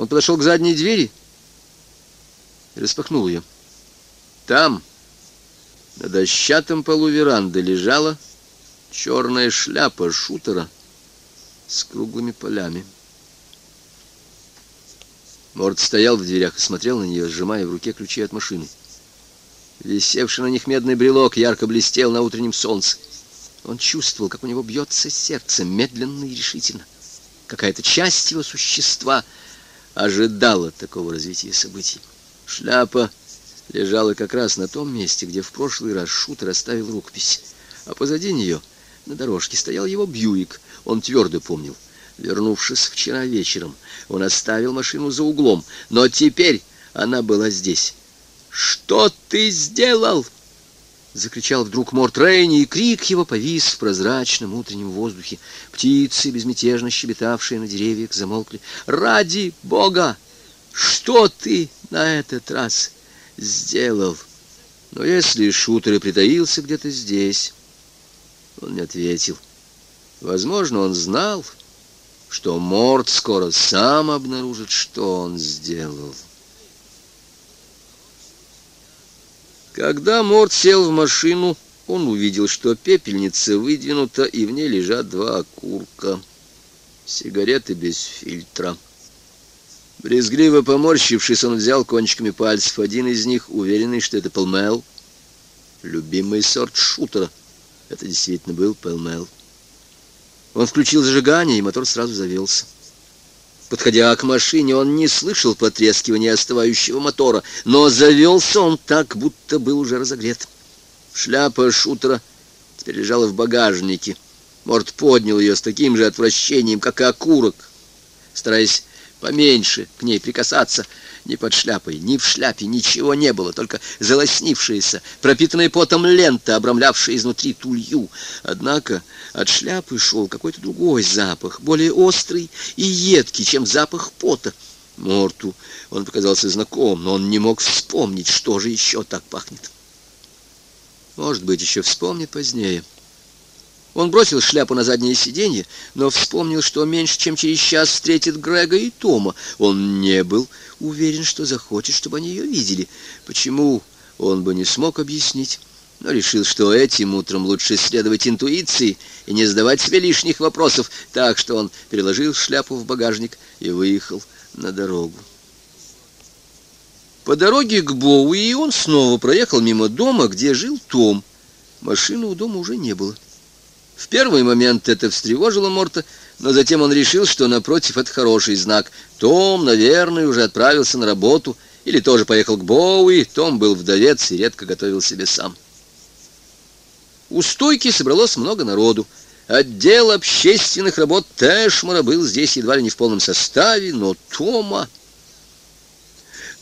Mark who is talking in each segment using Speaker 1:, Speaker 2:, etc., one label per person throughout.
Speaker 1: Он подошел к задней двери и распахнул ее. Там, на дощатом полу веранды, лежала черная шляпа шутера с круглыми полями. Морд стоял в дверях и смотрел на нее, сжимая в руке ключи от машины. Висевший на них медный брелок ярко блестел на утреннем солнце. Он чувствовал, как у него бьется сердце, медленно и решительно. Какая-то часть его существа ожидала такого развития событий. Шляпа лежала как раз на том месте, где в прошлый раз Шутер оставил рукопись. А позади нее, на дорожке, стоял его Бьюик. Он твердо помнил. Вернувшись вчера вечером, он оставил машину за углом, но теперь она была здесь. «Что ты сделал?» Закричал вдруг Морт Рейни, и крик его повис в прозрачном утреннем воздухе. Птицы, безмятежно щебетавшие на деревьях, замолкли. «Ради Бога! Что ты на этот раз сделал?» Но если шутер и притаился где-то здесь, он не ответил. Возможно, он знал, что Морт скоро сам обнаружит, что он сделал. Когда Морт сел в машину, он увидел, что пепельница выдвинута, и в ней лежат два окурка. Сигареты без фильтра. Брезгливо поморщившись, он взял кончиками пальцев один из них, уверенный, что это Пелмел. Любимый сорт шутера. Это действительно был Пелмел. Он включил зажигание, и мотор сразу завелся. Подходя к машине, он не слышал потрескивания остывающего мотора, но завелся он так, будто был уже разогрет. Шляпа шутера теперь лежала в багажнике. Морд поднял ее с таким же отвращением, как и окурок, стараясь поменьше к ней прикасаться. Ни под шляпой, ни в шляпе ничего не было, только залоснившаяся, пропитанная потом лента, обрамлявшая изнутри тулью. Однако от шляпы шел какой-то другой запах, более острый и едкий, чем запах пота. Морту он показался знаком, но он не мог вспомнить, что же еще так пахнет. Может быть, еще вспомнит позднее. Он бросил шляпу на заднее сиденье, но вспомнил, что меньше, чем через час встретит Грега и Тома. Он не был уверен, что захочет, чтобы они ее видели. Почему, он бы не смог объяснить, но решил, что этим утром лучше следовать интуиции и не задавать себе лишних вопросов, так что он переложил шляпу в багажник и выехал на дорогу. По дороге к Боуи он снова проехал мимо дома, где жил Том. Машины у дома уже не было. В первый момент это встревожило Морта, но затем он решил, что напротив это хороший знак. Том, наверное, уже отправился на работу или тоже поехал к Боуи. Том был вдовец и редко готовил себе сам. У стойки собралось много народу. Отдел общественных работ Тэшмара был здесь едва ли не в полном составе, но Тома...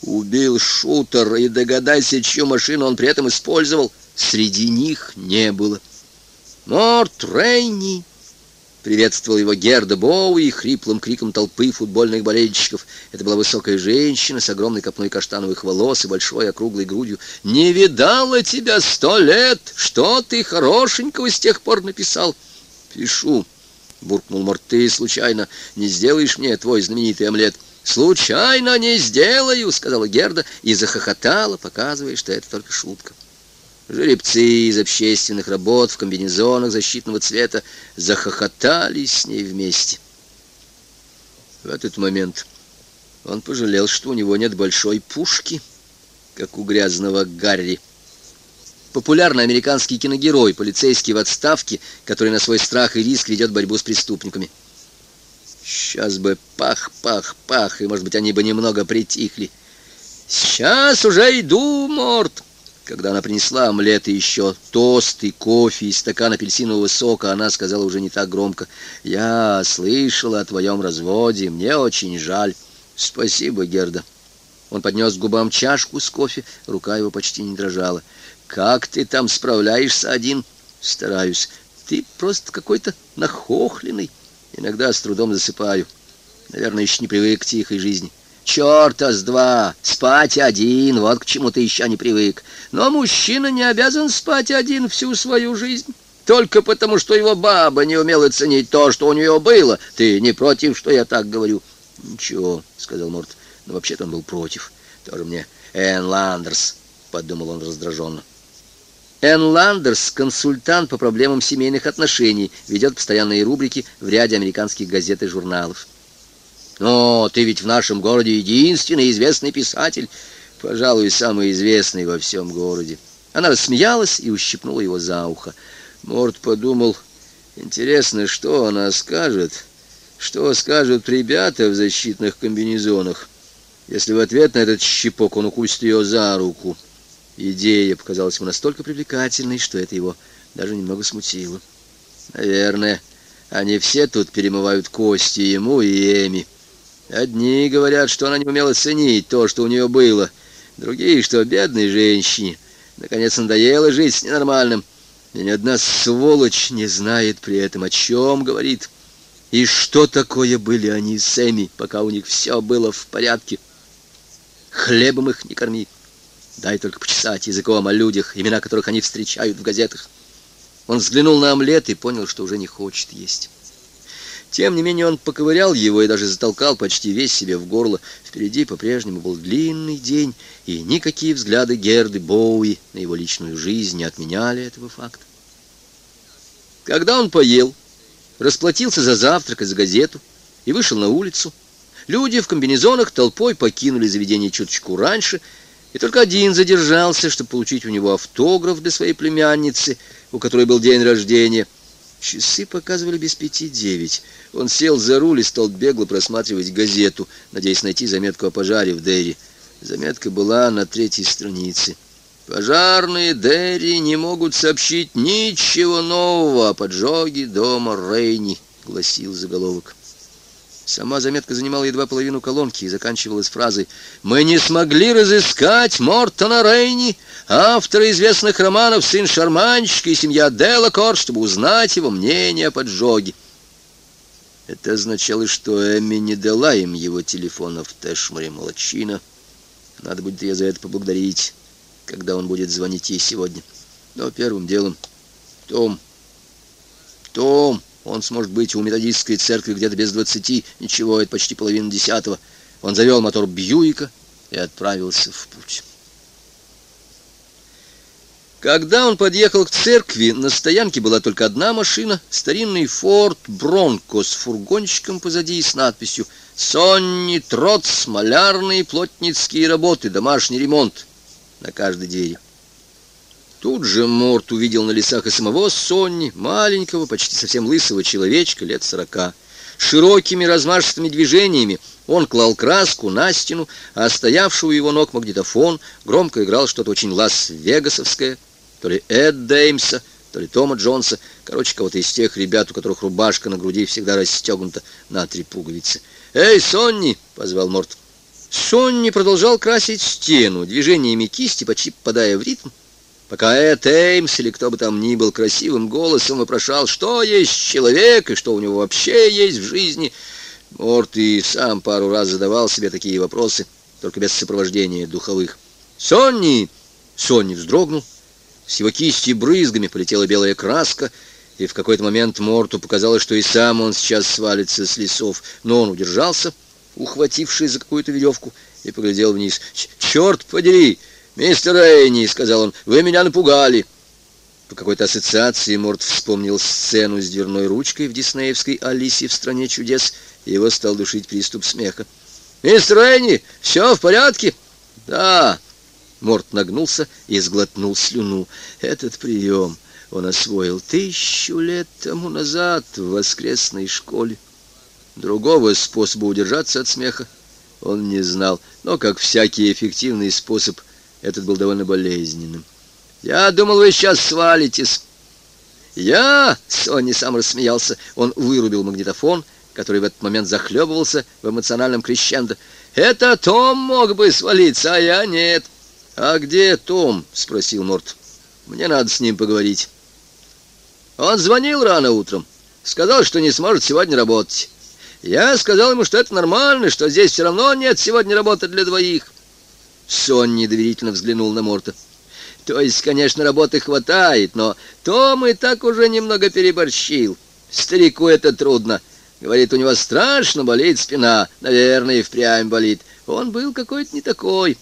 Speaker 1: Убил шутер, и догадайся, чью машину он при этом использовал. Среди них не было. «Морт Рейни!» Приветствовал его Герда Боуи хриплым криком толпы футбольных болельщиков. Это была высокая женщина с огромной копной каштановых волос и большой округлой грудью. «Не видала тебя сто лет! Что ты хорошенького с тех пор написал?» «Пишу», — буркнул Морт, — «ты случайно не сделаешь мне твой знаменитый омлет?» «Случайно не сделаю», — сказала Герда и захохотала, показывая, что это только шутка. Жеребцы из общественных работ в комбинезонах защитного цвета захохотали с ней вместе. В этот момент он пожалел, что у него нет большой пушки, как у грязного Гарри. Популярный американский киногерой, полицейский в отставке, который на свой страх и риск ведет борьбу с преступниками. Сейчас бы пах-пах-пах, и, может быть, они бы немного притихли. «Сейчас уже иду, Морт!» Когда она принесла омлет и еще тост и кофе и стакан апельсинового сока, она сказала уже не так громко. «Я слышала о твоем разводе, мне очень жаль». «Спасибо, Герда». Он поднес к губам чашку с кофе, рука его почти не дрожала. «Как ты там справляешься один?» «Стараюсь. Ты просто какой-то нахохленный. Иногда с трудом засыпаю. Наверное, еще не привык к тихой жизни». Черта с два! Спать один, вот к чему ты еще не привык. Но мужчина не обязан спать один всю свою жизнь. Только потому, что его баба не умела ценить то, что у нее было. Ты не против, что я так говорю? «Ничего», — сказал Морт, — «но вообще-то он был против. Тоже мне Энн Ландерс», — подумал он раздраженно. Энн Ландерс, консультант по проблемам семейных отношений, ведет постоянные рубрики в ряде американских газет и журналов. «Но ты ведь в нашем городе единственный известный писатель, пожалуй, самый известный во всем городе». Она рассмеялась и ущипнула его за ухо. Морд подумал, интересно, что она скажет, что скажут ребята в защитных комбинезонах, если в ответ на этот щипок он укусит ее за руку. Идея показалась ему настолько привлекательной, что это его даже немного смутило. Наверное, они все тут перемывают кости ему и Эми. Одни говорят, что она не умела ценить то, что у нее было, другие, что бедной женщине наконец надоело жить с ненормальным, и ни одна сволочь не знает при этом, о чем говорит. И что такое были они с Эми, пока у них все было в порядке. Хлебом их не корми. Дай только почесать языком о людях, имена которых они встречают в газетах. Он взглянул на омлет и понял, что уже не хочет есть. Тем не менее он поковырял его и даже затолкал почти весь себе в горло. Впереди по-прежнему был длинный день, и никакие взгляды Герды Боуи на его личную жизнь не отменяли этого факта. Когда он поел, расплатился за завтрак и за газету и вышел на улицу, люди в комбинезонах толпой покинули заведение чуточку раньше — и только один задержался, чтобы получить у него автограф для своей племянницы, у которой был день рождения. Часы показывали без пяти девять. Он сел за руль и стал бегло просматривать газету, надеясь найти заметку о пожаре в Дерри. Заметка была на третьей странице. Пожарные Дерри не могут сообщить ничего нового о поджоге дома Рейни, гласил заголовок. Сама заметка занимала едва половину колонки и заканчивалась фразой «Мы не смогли разыскать Мортона Рейни, автора известных романов «Сын шарманщика» и «Семья Делакор», чтобы узнать его мнение о поджоге». Это означало, что Эми не дала им его телефона в Тэшморе молочина. Надо будет ее за это поблагодарить, когда он будет звонить ей сегодня. Но первым делом... Том... Том... Он сможет быть у методистской церкви где-то без двадцати. Ничего, это почти половина десятого. Он завел мотор Бьюика и отправился в путь. Когда он подъехал к церкви, на стоянке была только одна машина, старинный Форд Бронко с фургончиком позади и с надписью «Сонни Троц, малярные плотницкие работы, домашний ремонт» на каждой двери. Тут же Морт увидел на лесах и самого Сонни, маленького, почти совсем лысого человечка лет сорока. Широкими размашистыми движениями он клал краску на стену, а стоявший у его ног магнитофон громко играл что-то очень лас-вегасовское, то ли Эд Деймса, то ли Тома Джонса, короче, кого-то из тех ребят, у которых рубашка на груди всегда расстегнута на три пуговицы. «Эй, Сонни!» — позвал Морт. Сонни продолжал красить стену, движениями кисти, почти попадая в ритм, пока Эд Эймс или кто бы там ни был красивым голосом вопрошал, что есть человек и что у него вообще есть в жизни. Морт и сам пару раз задавал себе такие вопросы, только без сопровождения духовых. «Сонни!» Сонни вздрогнул. С его кисти брызгами полетела белая краска, и в какой-то момент Морту показалось, что и сам он сейчас свалится с лесов, но он удержался, ухватившись за какую-то веревку, и поглядел вниз. «Черт подери!» «Мистер Рейни», — сказал он, — «вы меня напугали». По какой-то ассоциации Морд вспомнил сцену с дверной ручкой в диснеевской «Алисе в стране чудес», и его стал душить приступ смеха. «Мистер Рейни, все в порядке?» «Да». Морд нагнулся и сглотнул слюну. Этот прием он освоил тысячу лет тому назад в воскресной школе. Другого способа удержаться от смеха он не знал, но, как всякий эффективный способ, этот был довольно болезненным. «Я думал, вы сейчас свалитесь». «Я?» — Сонни сам рассмеялся. Он вырубил магнитофон, который в этот момент захлебывался в эмоциональном крещендо. «Это Том мог бы свалиться, а я нет». «А где Том?» — спросил Морт. «Мне надо с ним поговорить». Он звонил рано утром. Сказал, что не сможет сегодня работать. Я сказал ему, что это нормально, что здесь все равно нет сегодня работы для двоих. Сон недоверительно взглянул на Морта. То есть, конечно, работы хватает, но Том и так уже немного переборщил. Старику это трудно. Говорит, у него страшно болит спина. Наверное, и впрямь болит. Он был какой-то не такой.